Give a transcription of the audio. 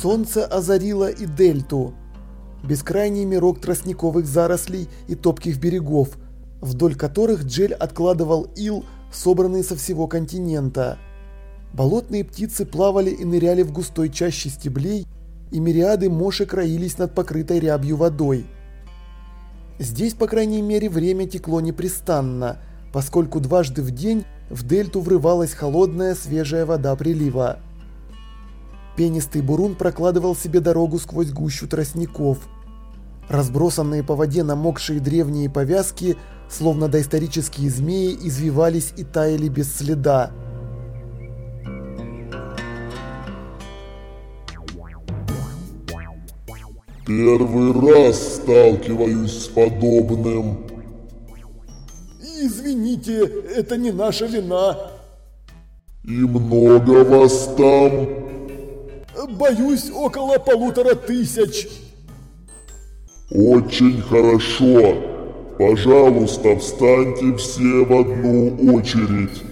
Солнце озарило и дельту. Бескрайний мирок тростниковых зарослей и топких берегов, вдоль которых Джель откладывал ил, собранный со всего континента. Болотные птицы плавали и ныряли в густой чаще стеблей, и мириады мошек роились над покрытой рябью водой. Здесь, по крайней мере, время текло непрестанно, поскольку дважды в день в дельту врывалась холодная свежая вода прилива. Пенистый бурун прокладывал себе дорогу сквозь гущу тростников. Разбросанные по воде намокшие древние повязки, словно доисторические змеи, извивались и таяли без следа. Первый раз сталкиваюсь с подобным. Извините, это не наша вина. И много вас там? Боюсь, около полутора тысяч. Очень хорошо. Пожалуйста, встаньте все в одну очередь.